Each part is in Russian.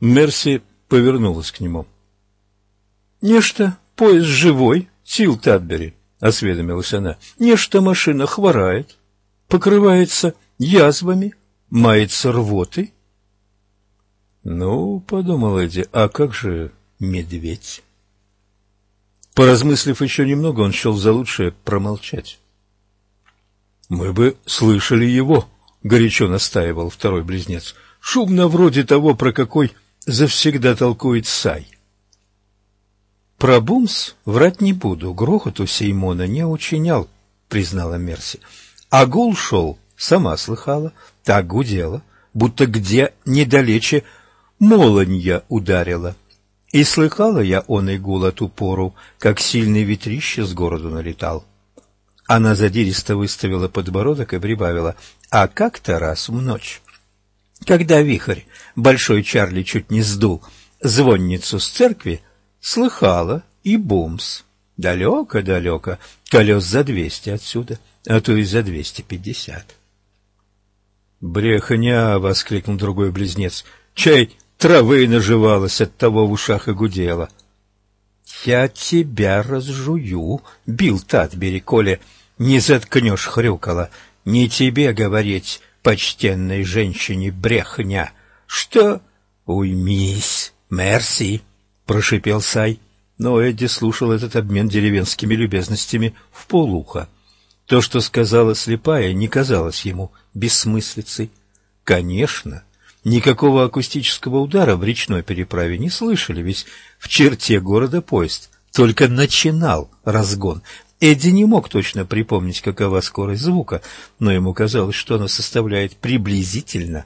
Мерси повернулась к нему. — Нечто поезд живой, Сил Тадбери, — осведомилась она. — Нечто машина хворает, покрывается язвами, мается рвотой. — Ну, — подумал Эдди, — а как же медведь? Поразмыслив еще немного, он счел за лучшее промолчать. — Мы бы слышали его, — горячо настаивал второй близнец. — Шумно вроде того, про какой завсегда толкует Сай. — Про Бумс врать не буду, грохоту Сеймона не учинял, — признала Мерси. А гул шел, сама слыхала, так гудела, будто где недалече молонья ударила. И слыхала я он и гул эту пору, как сильный ветрище с городу налетал. Она задиристо выставила подбородок и прибавила, а как-то раз в ночь, когда вихрь, большой Чарли чуть не сдул, звонницу с церкви, слыхала и бумс. Далеко-далеко, колес за двести отсюда, а то и за двести пятьдесят. «Брехня!» — воскликнул другой близнец. «Чай травы наживалась, от того в ушах и гудела». «Я тебя разжую!» — бил Татбери, коли не заткнешь хрюкала. Не тебе говорить, почтенной женщине, брехня. Что? Уймись, мерси, прошипел Сай. Но Эдди слушал этот обмен деревенскими любезностями в полуха. То, что сказала слепая, не казалось ему бессмыслицей. Конечно, никакого акустического удара в речной переправе не слышали, ведь в черте города поезд только начинал разгон, Эдди не мог точно припомнить, какова скорость звука, но ему казалось, что она составляет приблизительно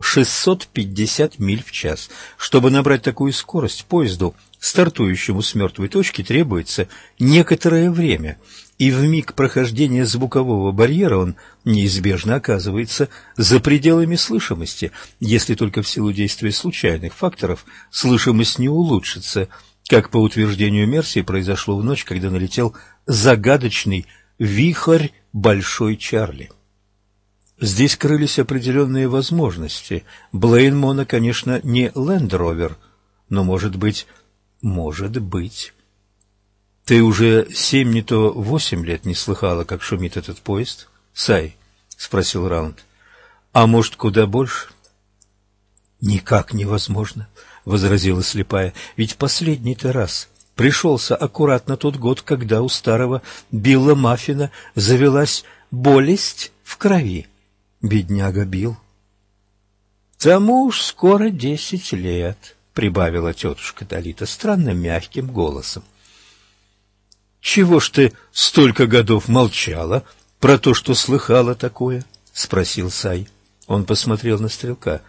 650 миль в час. Чтобы набрать такую скорость поезду, стартующему с мертвой точки, требуется некоторое время, и в миг прохождения звукового барьера он неизбежно оказывается за пределами слышимости, если только в силу действия случайных факторов слышимость не улучшится – как по утверждению Мерси произошло в ночь, когда налетел загадочный вихрь Большой Чарли. Здесь крылись определенные возможности. Блейнмона, конечно, не Лендровер, но, может быть, может быть. Ты уже семь, не то восемь лет не слыхала, как шумит этот поезд? Сай, — спросил Раунд. А может, куда больше? Никак невозможно. — возразила слепая, — ведь последний-то раз пришелся аккуратно тот год, когда у старого Билла Маффина завелась болесть в крови. Бедняга Билл. — Тому уж скоро десять лет, — прибавила тетушка Далита странно мягким голосом. — Чего ж ты столько годов молчала про то, что слыхала такое? — спросил Сай. Он посмотрел на стрелка.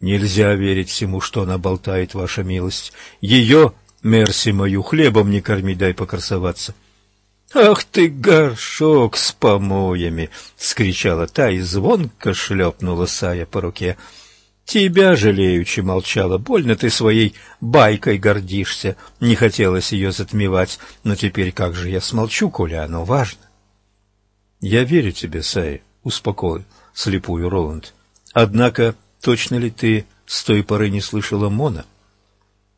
Нельзя верить всему, что она болтает, ваша милость. Ее, мерси мою, хлебом не корми, дай покрасоваться. — Ах ты, горшок с помоями! — скричала та и звонко шлепнула Сая по руке. — Тебя жалеючи молчала, больно ты своей байкой гордишься. Не хотелось ее затмевать, но теперь как же я смолчу, коли оно важно? — Я верю тебе, Сая, — успокоил слепую Роланд. — Однако Точно ли ты с той поры не слышала Мона?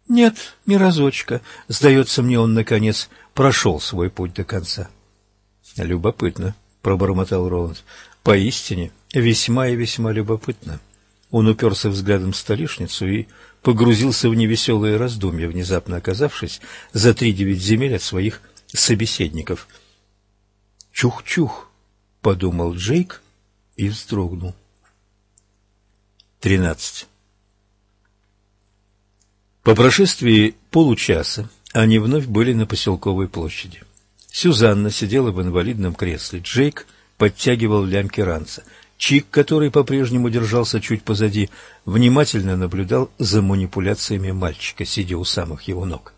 Нет, ни разочка. Сдается мне, он, наконец, прошел свой путь до конца. Любопытно, пробормотал Роланд. Поистине, весьма и весьма любопытно. Он уперся взглядом в столешницу и погрузился в невеселые раздумья, внезапно оказавшись за три девять земель от своих собеседников. «Чух-чух!» — подумал Джейк и вздрогнул. 13. По прошествии получаса они вновь были на поселковой площади. Сюзанна сидела в инвалидном кресле. Джейк подтягивал лямки ранца. Чик, который по-прежнему держался чуть позади, внимательно наблюдал за манипуляциями мальчика, сидя у самых его ног.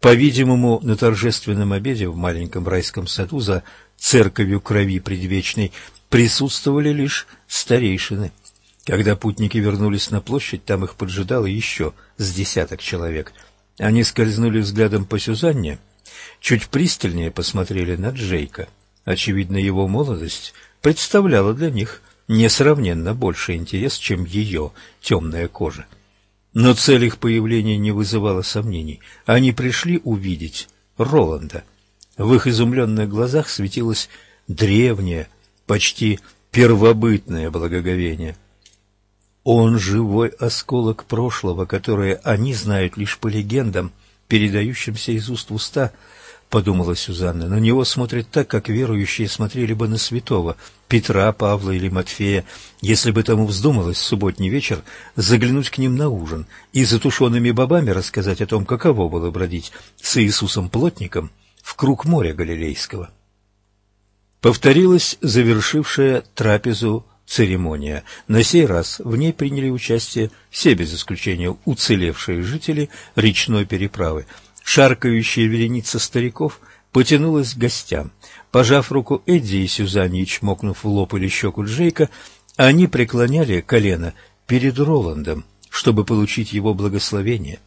По-видимому, на торжественном обеде в маленьком райском саду за церковью крови предвечной присутствовали лишь старейшины – когда путники вернулись на площадь, там их поджидало еще с десяток человек. Они скользнули взглядом по Сюзанне, чуть пристальнее посмотрели на Джейка. Очевидно, его молодость представляла для них несравненно больший интерес, чем ее темная кожа. Но цель их появления не вызывала сомнений. Они пришли увидеть Роланда. В их изумленных глазах светилось древнее, почти первобытное благоговение. Он живой осколок прошлого, которое они знают лишь по легендам, передающимся из уст в уста, подумала Сюзанна. На него смотрят так, как верующие смотрели бы на святого Петра, Павла или Матфея, если бы тому вздумалось в субботний вечер заглянуть к ним на ужин и затушенными бобами рассказать о том, каково было бродить с Иисусом-плотником в круг моря Галилейского. Повторилась завершившая трапезу церемония. На сей раз в ней приняли участие все без исключения уцелевшие жители речной переправы. Шаркающая вереница стариков потянулась к гостям. Пожав руку Эдди и Сюзанне и чмокнув в лоб или щеку Джейка, они преклоняли колено перед Роландом, чтобы получить его благословение.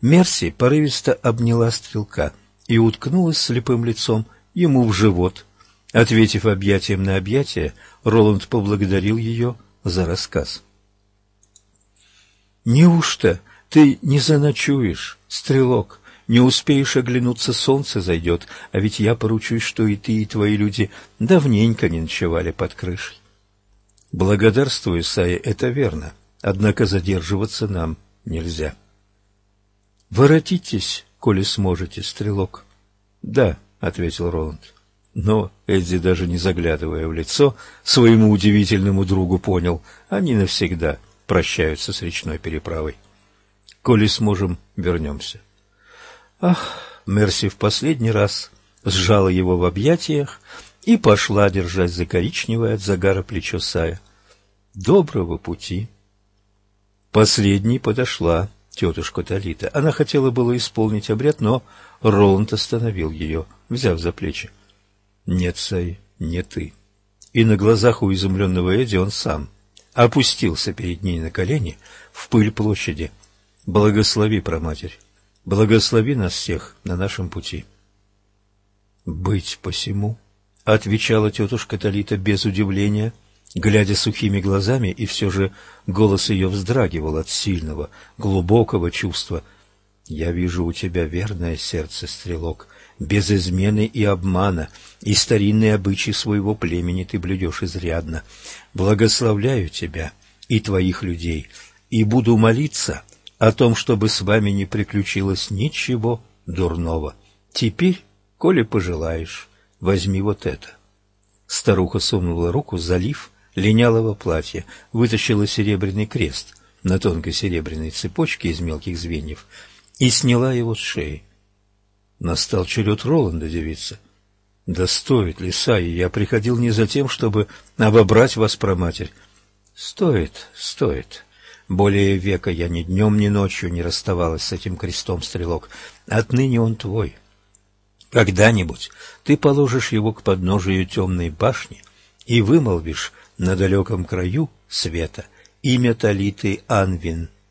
Мерси порывисто обняла стрелка и уткнулась слепым лицом ему в живот. Ответив объятием на объятие, Роланд поблагодарил ее за рассказ. «Неужто ты не заночуешь, стрелок? Не успеешь оглянуться, солнце зайдет, а ведь я поручусь, что и ты, и твои люди давненько не ночевали под крышей». «Благодарствую, Сая, это верно, однако задерживаться нам нельзя». «Воротитесь, коли сможете, стрелок». «Да», — ответил Роланд. Но Эдди, даже не заглядывая в лицо, своему удивительному другу понял, они навсегда прощаются с речной переправой. Коли сможем, вернемся. Ах, Мерси в последний раз сжала его в объятиях и пошла, держась за коричневое от загара плечо Сая. Доброго пути. Последней подошла тетушка Талита. Она хотела было исполнить обряд, но Роланд остановил ее, взяв за плечи. Нет, Сай, не ты. И на глазах у изумленного Эдди он сам опустился перед ней на колени в пыль площади. Благослови, проматерь, благослови нас всех на нашем пути. Быть посему, — отвечала тетушка Талита без удивления, глядя сухими глазами, и все же голос ее вздрагивал от сильного, глубокого чувства. «Я вижу у тебя верное сердце, стрелок, без измены и обмана, и старинные обычаи своего племени ты блюдешь изрядно. Благословляю тебя и твоих людей, и буду молиться о том, чтобы с вами не приключилось ничего дурного. Теперь, коли пожелаешь, возьми вот это. Старуха сунула руку, залив линялого платья, вытащила серебряный крест на тонкой серебряной цепочке из мелких звеньев и сняла его с шеи. Настал черед Роланда девица. Да стоит ли, Саи, я приходил не за тем, чтобы обобрать вас, проматерь. Стоит, стоит. Более века я ни днем, ни ночью не расставалась с этим крестом, стрелок. Отныне он твой. Когда-нибудь ты положишь его к подножию темной башни и вымолвишь на далеком краю света имя Талиты Анвин —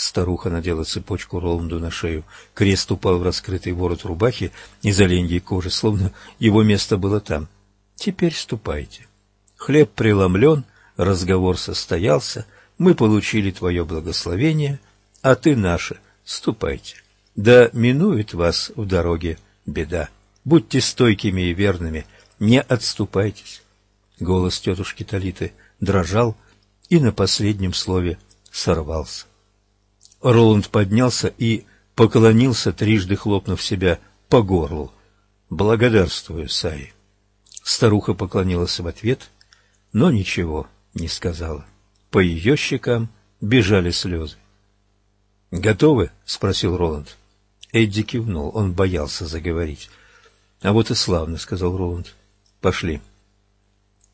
Старуха надела цепочку Роланду на шею. Крест упал в раскрытый ворот рубахи из оленьей кожи, словно его место было там. Теперь ступайте. Хлеб преломлен, разговор состоялся, мы получили твое благословение, а ты наше. Ступайте. Да минует вас в дороге беда. Будьте стойкими и верными, не отступайтесь. Голос тетушки Талиты дрожал и на последнем слове сорвался. Роланд поднялся и поклонился, трижды хлопнув себя по горлу. «Благодарствую, Саи». Старуха поклонилась в ответ, но ничего не сказала. По ее щекам бежали слезы. «Готовы?» — спросил Роланд. Эдди кивнул, он боялся заговорить. «А вот и славно», — сказал Роланд. «Пошли».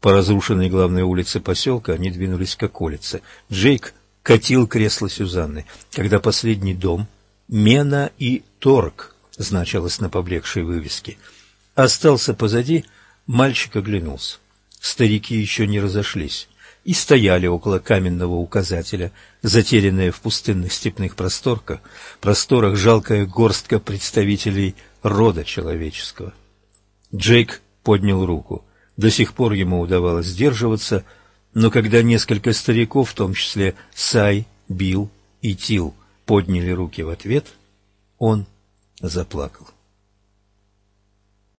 По разрушенной главной улице поселка они двинулись к околице. Джейк катил кресло Сюзанны, когда последний дом, Мена и Торг, значилось на поблекшей вывеске, остался позади, мальчик оглянулся. Старики еще не разошлись и стояли около каменного указателя, затерянная в пустынных степных просторках, просторах жалкая горстка представителей рода человеческого. Джейк поднял руку. До сих пор ему удавалось сдерживаться, но когда несколько стариков, в том числе Сай, Билл и Тил, подняли руки в ответ, он заплакал.